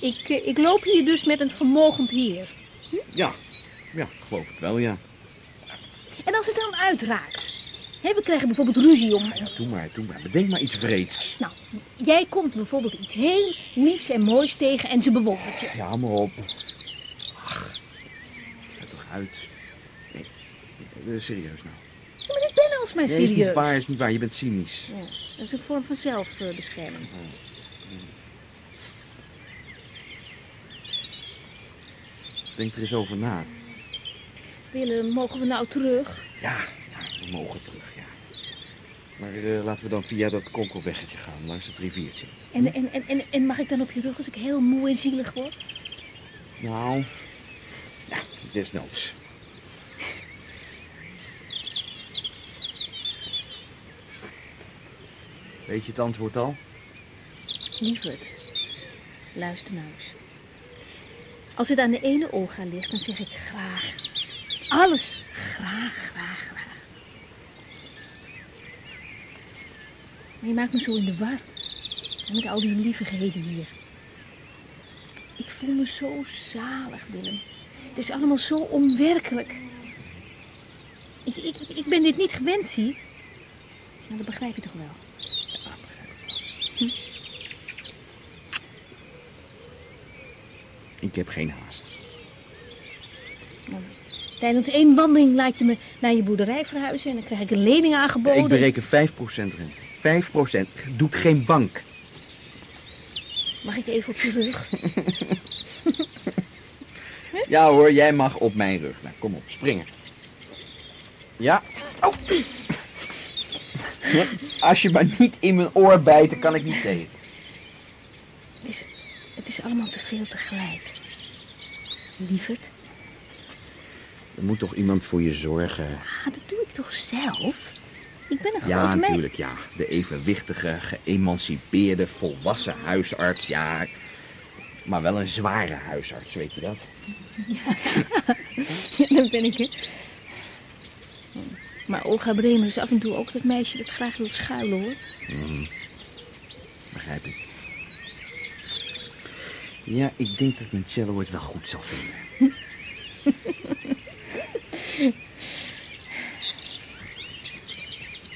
Ik, eh, ik loop hier dus met een vermogend heer. Ja, ja, geloof het wel, ja. En als het dan uitraakt? We krijgen bijvoorbeeld ruzie om... ja. Doe maar, doe maar. Bedenk maar iets vreeds. Nou, jij komt bijvoorbeeld iets heel liefs en moois tegen en ze bewondert je. Ja, maar op. Ach, ga toch uit. Nee, serieus nou. Ja, maar ik ben alsmaar Nee, is serieus. niet waar, is niet waar. Je bent cynisch. Ja, dat is een vorm van zelfbescherming. Denk er eens over na. Willem, mogen we nou terug? Ja, ja we mogen terug. Maar eh, laten we dan via dat konkelweggetje gaan, langs het riviertje. En, en, en, en, en mag ik dan op je rug als ik heel moe en zielig word? Nou, ja, desnoods. Weet je het antwoord al? Lieverd, luister nou eens. Als het aan de ene Olga ligt, dan zeg ik graag. Alles graag, graag, graag. Maar je maakt me zo in de war. En met al die lievigheden hier. Ik voel me zo zalig, Willem. Het is allemaal zo onwerkelijk. Ik, ik, ik ben dit niet gewend, zie. Nou, dat begrijp je toch wel. Ik heb geen haast. Tijdens één wandeling laat je me naar je boerderij verhuizen en dan krijg ik een lening aangeboden. Ik bereken 5% rente. 5% doet geen bank. Mag ik even op je rug? Ja hoor, jij mag op mijn rug. Nou, kom op, springen. Ja. Oh. Als je maar niet in mijn oor bijt, dan kan ik niet tegen. Het is, het is allemaal te veel tegelijk. Lieverd, Er moet toch iemand voor je zorgen? ah, dat doe ik toch zelf? Ik ben een Ja, groot meid. natuurlijk, ja. De evenwichtige, geëmancipeerde, volwassen huisarts, ja. Maar wel een zware huisarts, weet je dat? Ja, dat ben ik, hè. Maar Olga Bremer is af en toe ook dat meisje dat graag wil schuilen, hoor. Mhm. Begrijp ik. Ja, ik denk dat mijn cello het wel goed zal vinden.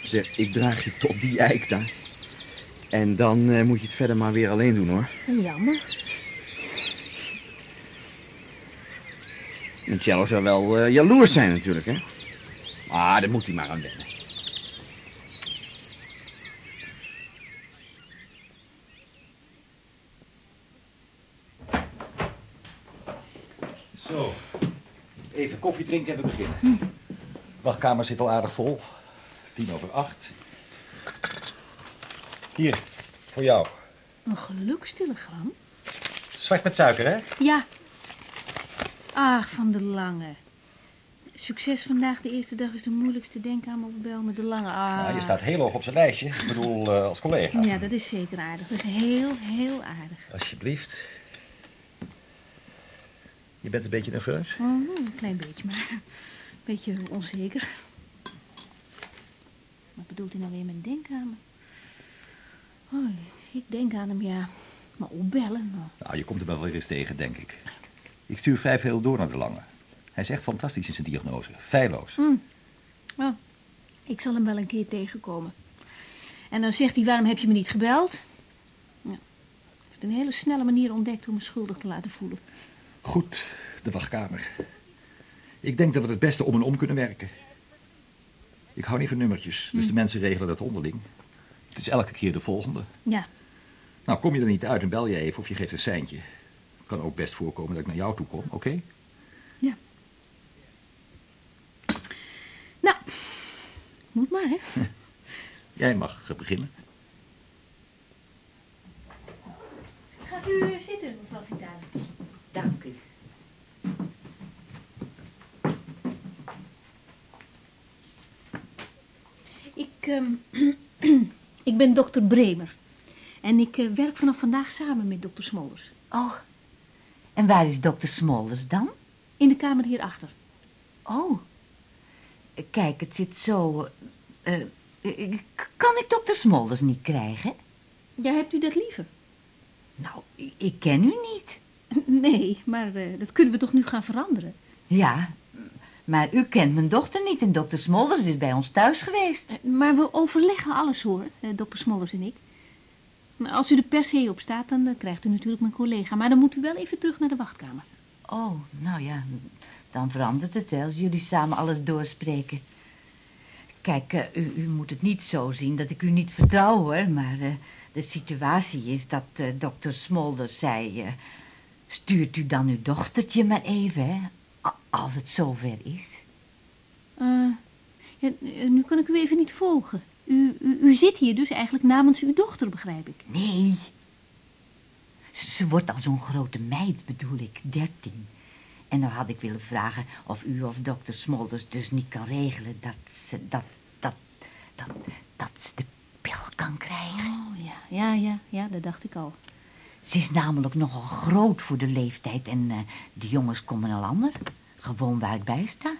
Zeg, ik draag je tot die eik daar. En dan eh, moet je het verder maar weer alleen doen, hoor. Jammer. Mijn cello zou wel eh, jaloers zijn natuurlijk, hè. Maar daar moet hij maar aan wennen. Zo, even koffie drinken en we beginnen. Wachtkamer zit al aardig vol. Tien over acht. Hier, voor jou. Een gelukstelegram? Zwart met suiker, hè? Ja. Ach, van de lange. Succes vandaag, de eerste dag, is de moeilijkste. Denk aan me op bel met de lange A. Nou, je staat heel hoog op zijn lijstje. Ik bedoel, eh, als collega. Ja, dat is zeker aardig. Dat is heel, heel aardig. Alsjeblieft. Je bent een beetje nerveus? Oh, een klein beetje, maar een beetje onzeker. Wat bedoelt hij nou weer met denk aan me? Oh, ik denk aan hem, ja. Maar opbellen, nou. Nou, je komt hem wel weer eens tegen, denk ik. Ik stuur vrij veel door naar de lange. Hij is echt fantastisch in zijn diagnose. Feilloos. Hm. Nou, ik zal hem wel een keer tegenkomen. En dan zegt hij, waarom heb je me niet gebeld? Ja. Hij heeft een hele snelle manier ontdekt om me schuldig te laten voelen. Goed, de wachtkamer. Ik denk dat we het beste om en om kunnen werken. Ik hou niet van nummertjes, dus Hm. de mensen regelen dat onderling. Het is elke keer de volgende. Ja, Nou, kom je er niet uit, dan bel je even of je geeft een seintje. Kan ook best voorkomen dat ik naar jou toe kom, oké? nou, moet maar, hè? Jij mag beginnen. Gaat u zitten, mevrouw Vitale? Dank u. Ik, ehm, ik ben dokter Bremer. En ik eh, werk vanaf vandaag samen met dokter Smolders. Oh, en waar is dokter Smolders dan? In de kamer hierachter. Oh, kijk, het zit zo... eh, eh, kan ik dokter Smolders niet krijgen? Ja, hebt u dat liever? Nou, ik ken u niet. Nee, maar dat kunnen we toch nu gaan veranderen? Ja, maar u kent mijn dochter niet en dokter Smolders is bij ons thuis geweest. Eh, Maar we overleggen alles hoor, eh, dokter Smolders en ik. Als u er per se op staat, dan eh, krijgt u natuurlijk mijn collega. Maar dan moet u wel even terug naar de wachtkamer. Oh, nou ja, dan verandert het hè, als jullie samen alles doorspreken. Kijk, u, u moet het niet zo zien dat ik u niet vertrouw hoor, maar de situatie is dat eh, dokter Smolders zei... stuurt u dan uw dochtertje maar even, hè, als het zover is. Eh, ja, eh, nu kan ik u even niet volgen. U, u, u zit hier dus eigenlijk namens uw dochter, begrijp ik. Nee. Ze, ze wordt al zo'n grote meid, bedoel ik, dertien. En nou had ik willen vragen of u of dokter Smolders dus niet kan regelen dat ze, dat, dat, dat, dat ze de pil kan krijgen. Oh ja, ja, ja, ja, dat dacht ik al. Ze is namelijk nogal groot voor de leeftijd en eh, de jongens komen al ander. Gewoon waar ik bij sta.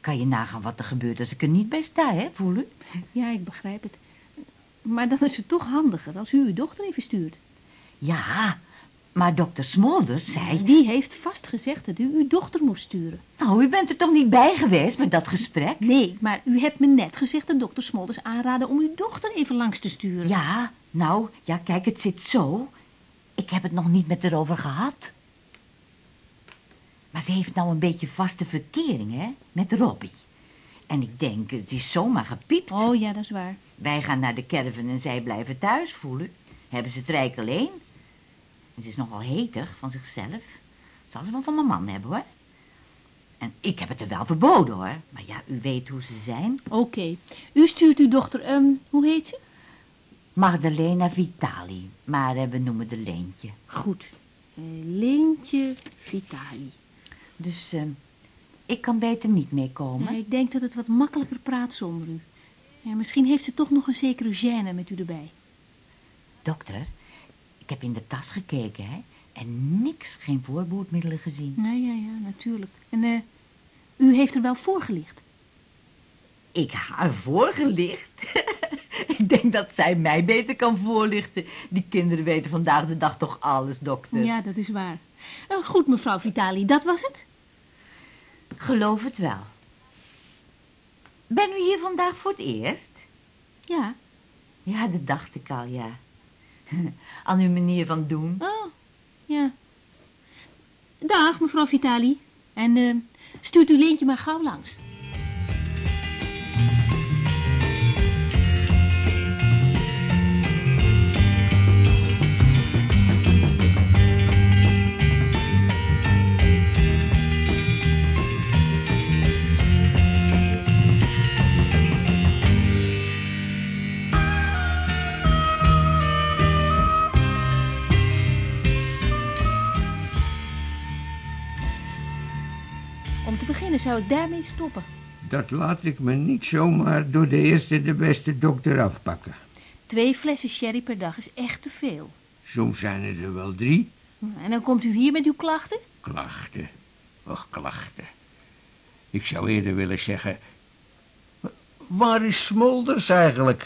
Kan je nagaan wat er gebeurt als ik er niet bij sta, hè, voel u? Ja, ik begrijp het. Maar dan is het toch handiger als u uw dochter even stuurt. Ja, maar dokter Smolders zei... Die heeft vast gezegd dat u uw dochter moest sturen. Nou, u bent er toch niet bij geweest met dat gesprek? Nee, maar u hebt me net gezegd dat dokter Smolders aanraden om uw dochter even langs te sturen. Ja, nou, ja, kijk, het zit zo. Ik heb het nog niet met haar over gehad. Maar ze heeft nou een beetje vaste verkering, hè, met Robbie. En ik denk, het is zomaar gepiept. Oh ja, dat is waar. Wij gaan naar de caravan en zij blijven thuis, voelen. Hebben ze het rijk alleen. En ze is nogal hetig van zichzelf. Zal ze wel van mijn man hebben, hoor. En ik heb het er wel verboden, hoor. Maar ja, u weet hoe ze zijn. Oké. U stuurt uw dochter, ehm, hoe heet ze? Magdalena Vitali. Maar eh, we noemen de Leentje. Goed. Eh, Leentje Vitali. Dus eh, ik kan beter niet meekomen. Nou, ik denk dat het wat makkelijker praat zonder u. Ja, misschien heeft ze toch nog een zekere gêne met u erbij. Dokter, ik heb in de tas gekeken, hè. En niks, geen voorboedmiddelen gezien. Nee, ja, ja, natuurlijk. En eh, u heeft er wel voorgelicht. Ik haar voorgelicht? ik denk dat zij mij beter kan voorlichten. Die kinderen weten vandaag de dag toch alles, dokter. Ja, dat is waar. Eh, goed, mevrouw Vitali, dat was het? Ik geloof het wel. Ben u hier vandaag voor het eerst? Ja. Ja, dat dacht ik al, ja. Aan uw manier van doen. Oh, ja. Dag, mevrouw Vitali. En eh, stuurt uw Leentje maar gauw langs. Zou ik daarmee stoppen. Dat laat ik me niet zomaar door de eerste de beste dokter afpakken. Twee flessen sherry per dag is echt te veel. Soms zijn het er wel drie. En dan komt u hier met uw klachten? Klachten. Och, klachten. Ik zou eerder willen zeggen... wa- Waar is Smolders eigenlijk?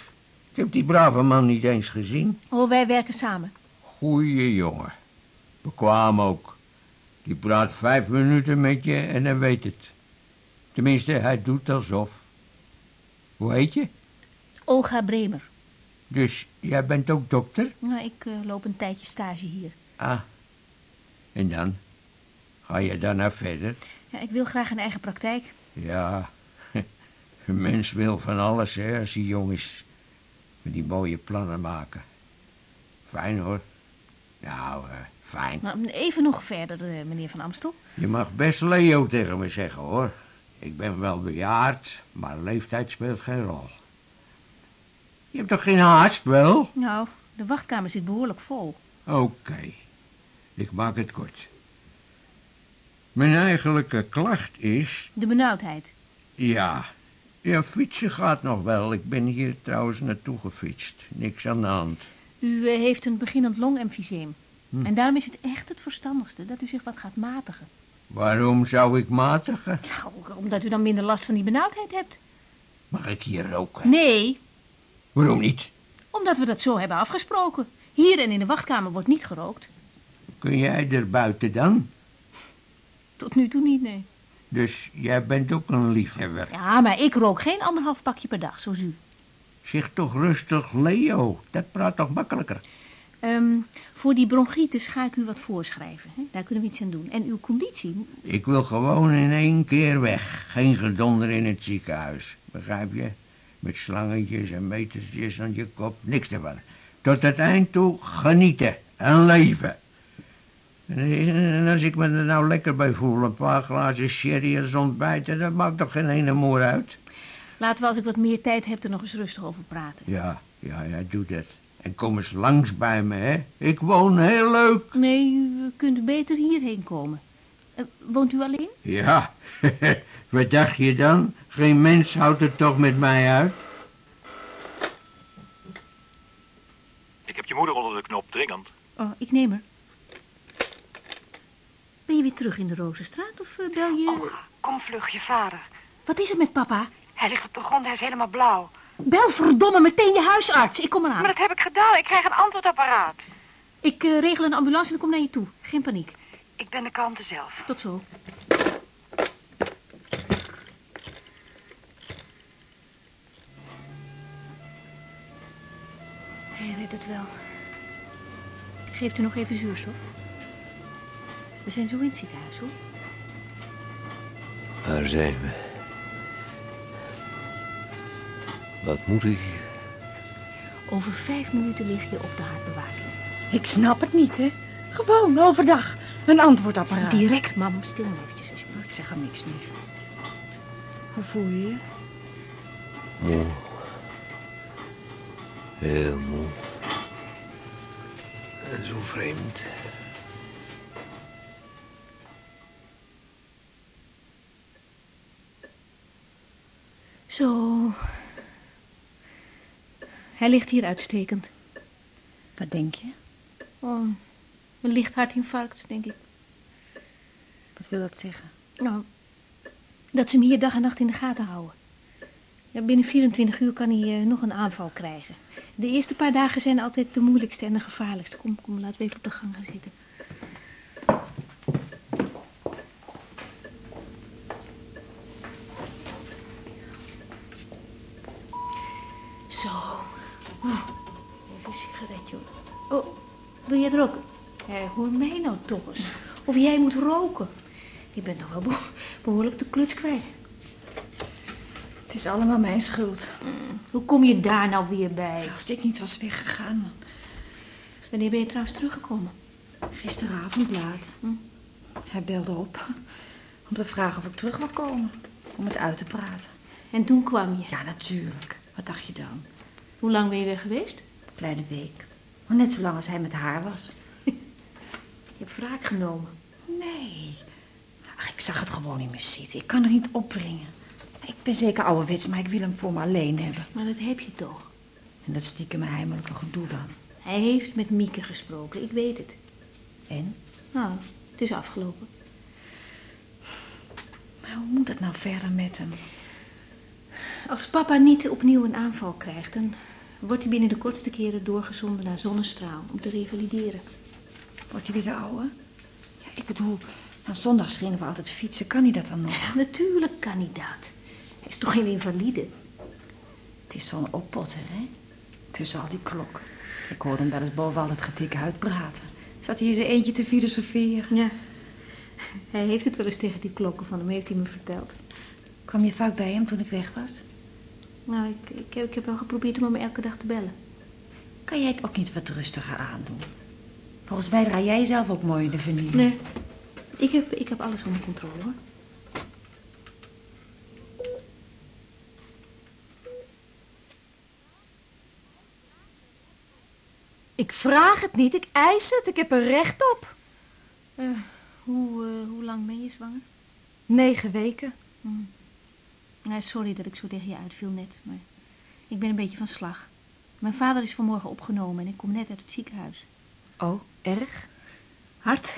Ik heb die brave man niet eens gezien. Oh, wij werken samen. Goeie jongen. Bekwaam ook. Die praat vijf minuten met je en hij weet het. Tenminste, hij doet alsof. Hoe heet je? Olga Bremer. Dus jij bent ook dokter? Nou, ik eh, loop een tijdje stage hier. Ah. En dan? Ga je daarna verder? Ja, ik wil graag een eigen praktijk. Ja, een mens wil van alles, hè, als hij jong is. Met die mooie plannen maken. Fijn, hoor. Nou, eh, fijn. Nou, even nog verder, eh, meneer Van Amstel. Je mag best Leo tegen me zeggen, hoor. Ik ben wel bejaard, maar leeftijd speelt geen rol. Je hebt toch geen haast, wel? Nou, de wachtkamer zit behoorlijk vol. Oké, ik maak het kort. Mijn eigenlijke klacht is... De benauwdheid. Ja, ja, fietsen gaat nog wel. Ik ben hier trouwens naartoe gefietst. Niks aan de hand. U eh, heeft een beginnend longemfyseem. Hm. En daarom is het echt het verstandigste dat u zich wat gaat matigen. Waarom zou ik matigen? Ook omdat u dan minder last van die benauwdheid hebt. Mag ik hier roken? Nee, Waarom niet? omdat we dat zo hebben afgesproken. Hier en in de wachtkamer wordt niet gerookt. Kun jij er buiten dan? Tot nu toe niet, nee. Dus jij bent ook een liefhebber. Ja, maar ik rook geen anderhalf pakje per dag, zoals u. Zeg toch rustig, Leo. Dat praat toch makkelijker? Ehm, voor die bronchitis ga ik u wat voorschrijven. Hè? Daar kunnen we iets aan doen. En uw conditie, Ik wil gewoon in één keer weg. Geen gedonder in het ziekenhuis. Begrijp je? Met slangetjes en metertjes aan je kop. Niks ervan. Tot het eind toe genieten. En leven. En en als ik me er nou lekker bij voel, een paar glazen sherry als ontbijten, dat maakt toch geen ene moer uit? laten we als ik wat meer tijd heb er nog eens rustig over praten. Ja, ja, ja, doe dat. En kom eens langs bij me, hè. Ik woon heel leuk. Nee, u kunt beter hierheen komen. Eh, woont u alleen? Ja, wat dacht je dan? Geen mens houdt het toch met mij uit? Ik heb je moeder onder de knop, dringend. Oh, ik neem er. Ben je weer terug in de Rozenstraat of eh, bel je... Kom vlug, je vader. Wat is er met papa? Hij ligt op de grond, hij is helemaal blauw. Bel verdomme meteen je huisarts. Ik kom eraan. Maar dat heb ik gedaan, ik krijg een antwoordapparaat. Ik eh, regel een ambulance en ik kom naar je toe. Geen paniek. Ik ben de kalmte zelf. Tot zo. Hij redt het wel. Geeft u nog even zuurstof? We zijn zo in het ziekenhuis, hoor. Waar zijn we? Wat moet ik hier? Over vijf minuten lig je op de hartbewaking. Ik snap het niet, hè. Gewoon, overdag. Een antwoordapparaat. Direct, mam. Stil maar eventjes, alsjeblieft. Ik zeg al niks meer. Hoe voel je je? Moe. Heel moe. En zo vreemd. Zo. Hij ligt hier uitstekend. Wat denk je? Oh, een licht hartinfarct, denk ik. Wat wil dat zeggen? Nou, dat ze hem hier dag en nacht in de gaten houden. Ja, binnen 24 uur kan hij eh, nog een aanval krijgen. De eerste paar dagen zijn altijd de moeilijkste en de gevaarlijkste. Kom, kom, laten we even op de gang gaan zitten. Zo. Ah, even een sigaretje. hoor. Oh, het roken? Ja, hoor mij nou toch eens. Of jij moet roken. Je bent toch wel beho- behoorlijk de kluts kwijt. Het is allemaal mijn schuld. Hoe kom je daar nou weer bij? Als ik niet was weggegaan, Wanneer ben je trouwens teruggekomen? gisteravond laat. Hm. Hij belde op om te vragen of ik terug wil komen. Om het uit te praten. En toen kwam je. Ja, natuurlijk. Wat dacht je dan? Hoe lang ben je weg geweest? Een kleine week. Maar net zo lang als hij met haar was. Je hebt wraak genomen. Nee. Ach, ik Ik zag het gewoon niet meer zitten. Ik kan het niet opbrengen. Ik ben zeker ouderwets, maar ik wil hem voor me alleen hebben. Maar dat heb je toch. En dat stiekem heimelijke gedoe dan. Hij heeft met Mieke gesproken, ik weet het. En? Nou, het is afgelopen. Maar hoe moet het nou verder met hem? Als papa niet opnieuw een aanval krijgt, dan wordt hij binnen de kortste keren doorgezonden naar zonnestraal om te revalideren. Wordt hij weer de oude? Ja, ik bedoel, aan zondags gingen we altijd fietsen. Kan hij dat dan nog? Natuurlijk kan hij dat. Hij is toch geen invalide? Het is zo'n oppotter, hè? Tussen al die klokken. Ik hoorde hem wel eens boven al het getik uitpraten. Zat hij in zijn eentje te filosoferen? Ja. Hij heeft het wel eens tegen die klokken van hem, heeft hij me verteld. Kwam je vaak bij hem toen ik weg was? Nou, ik, ik, heb, ik heb wel geprobeerd om hem elke dag te bellen. Kan jij het ook niet wat rustiger aandoen? Volgens mij draai jij zelf ook mooi in de vernieling. Nee, ik heb, ik heb alles onder controle, hoor. Ik vraag het niet, ik eis het. Ik heb er recht op. Eh, hoe, eh, hoe lang ben je zwanger? Negen weken. Hm. Nee, sorry dat ik zo tegen je uitviel net, maar ik ben een beetje van slag. Mijn vader is vanmorgen opgenomen en ik kom net uit het ziekenhuis. Oh, erg? Hard,